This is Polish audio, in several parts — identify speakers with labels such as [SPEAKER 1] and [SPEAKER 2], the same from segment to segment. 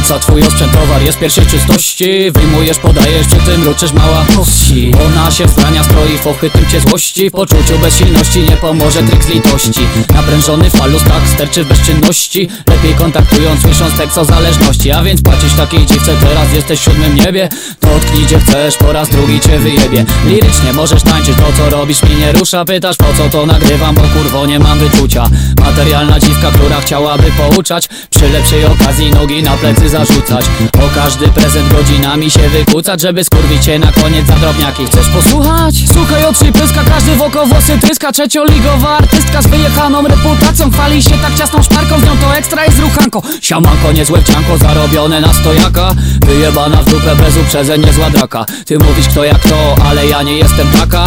[SPEAKER 1] Lanca, twój osprzętowar jest pierwszej czystości. Wyjmujesz, podajesz, przy tym ruczysz mała Wsi. Ona się wzbrania, stroi w ochytym cię złości. W poczuciu bezsilności nie pomoże tryk z litości. Naprężony falus tak sterczy w bezczynności Lepiej kontaktując, słysząc tekst o zależności. A więc płacisz takiej dziwce, teraz jesteś w siódmym niebie. To odknij gdzie chcesz, po raz drugi cię wyjebie. Lirycznie możesz tańczyć, to co robisz mnie nie rusza. Pytasz po co to nagrywam, bo kurwo nie mam wyczucia Materialna dziwka, która chciałaby pouczać. Przy lepszej okazji nogi na plecy zarzucać. O każdy prezent godzinami się wykłócać Żeby skurwić cię na koniec za drobniaki. Chcesz posłuchać? Słuchaj oczy pyska, każdy wokół włosy tryska. Trzecioligowa artystka z wyjechaną reputacją Chwali się tak ciasną szparką, z nią to ekstra jest ruchanko. Siamanko, niezłe wcianko, zarobione na stojaka. Wyjebana w dupę bez uprzedzeń, niezła draka. Ty mówisz kto jak to, ale ja nie jestem taka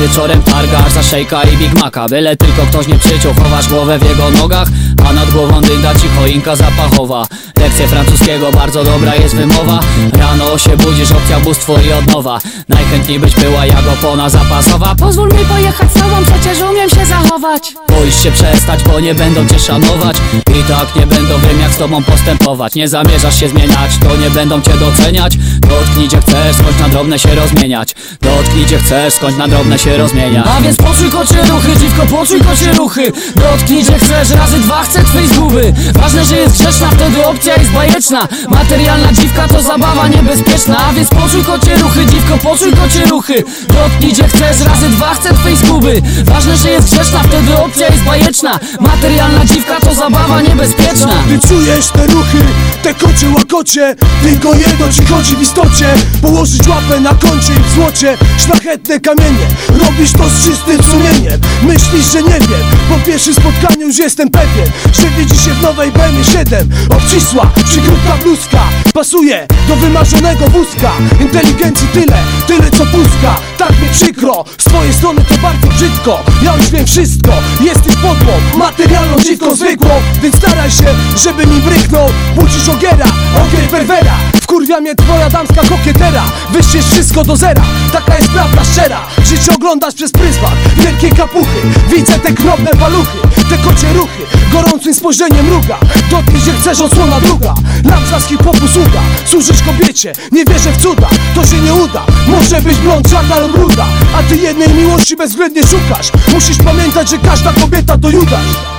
[SPEAKER 1] Wieczorem targasz za szejka i Big Maca. Byle tylko ktoś nie przyciął, chowasz głowę w jego nogach A nad głową dynda ci choinka zapachowa Lekcje francuskiego, bardzo dobra jest wymowa. Rano się budzisz, opcja bóstwo i odnowa Najchętniej byś była jak opona zapasowa.
[SPEAKER 2] Pozwól mi pojechać z tobą, przecież umiem się zachować.
[SPEAKER 1] Boisz się przestać, bo nie będą cię szanować. I tak nie będą wiem jak z tobą postępować. Nie zamierzasz się zmieniać, to nie będą cię doceniać. Dotknij gdzie chcesz, skądś na drobne się rozmieniać. Dotknij gdzie chcesz, skądś na drobne się rozmieniać.
[SPEAKER 2] A więc poczuj kocie ruchy, dziwko poczuj kocie ruchy. Dotknij gdzie chcesz, razy dwa chcę twojej zguby. Ważne, że jest grzeczna, wtedy opcja jest bajeczna. Materialna dziwka to zabawa niebezpieczna. A więc poczuj kocie ruchy, dziwko poczuj kocie ruchy. Dotknij gdzie chcesz, razy dwa chcę twojej zguby Ważne, że jest grzeczna, wtedy opcja jest bajeczna. Materialna dziwka to zabawa niebezpieczna.
[SPEAKER 3] Ty czujesz te ruchy, te kocie łakocie. Tylko jedno ci chodzi w istocie. Położyć łapę na koncie i w złocie. Szlachetne kamienie Robisz to z czystym sumieniem. Myślisz, że nie wiem pierwszym spotkaniu już jestem pewien Że widzi się w nowej BMW 7 Obcisła, przykrótka bluzka Pasuje do wymarzonego wózka. Inteligencji tyle, tyle co pustka. Tak mi przykro, z twojej strony to bardzo brzydko. Ja już wiem wszystko, jesteś podłą Materialną dziwką zwykłą. Więc staraj się, żeby mi bryknął Budzisz ogiera, ogier perwera. Wkurwia mnie twoja damska kokietera. Wyścież wszystko do zera. Taka jest prawda szczera Życie oglądasz przez pryzmat. Wielkie kapuchy Widzę te krowne paluchy Te kocie ruchy Gorącym spojrzeniem mruga. Dotknij, że chcesz odsłona druga. Nam z hip-hopu sługa Służysz kobiecie Nie wierzę w cuda. To się nie uda Może być blond, czarna lub ruda. A ty jednej miłości bezwzględnie szukasz. Musisz pamiętać, że każda kobieta to Judasz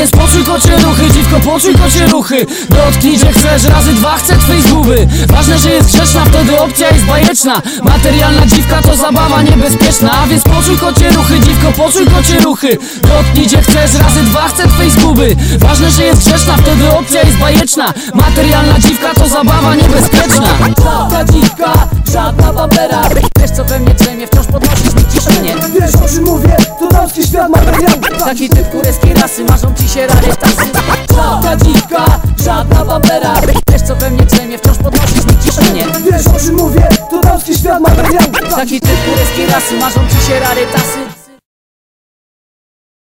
[SPEAKER 2] więc poczuj kocie ruchy, dziwko poczuj kocie ruchy. Dotknij gdzie chcesz, razy dwa chcę twojej zguby. Ważne, że jest grzeczna, wtedy opcja jest bajeczna. Materialna dziwka to zabawa niebezpieczna. A więc poczuj kocie ruchy, dziwko poczuj kocie ruchy. Dotknij gdzie chcesz, razy dwa chcę twojej zguby. Ważne, że jest grzeczna, wtedy opcja jest bajeczna. Materialna dziwka to zabawa niebezpieczna. Ta dziwka, żadna babera Wiesz co we mnie drzemie, wciąż podnosisz mi ciśnienie
[SPEAKER 3] Wiesz o czym mówię?
[SPEAKER 2] Taki typ kurewskiej rasy, marzą ci się rarytasy Ta dziwka, żadna babera Wiesz co we mnie drzemie, wciąż podnosisz mi ciśnienie
[SPEAKER 3] Wiesz o czym mówię? To damski świat materialny
[SPEAKER 2] Taki typ kurewskiej rasy, marzą ci się rarytasy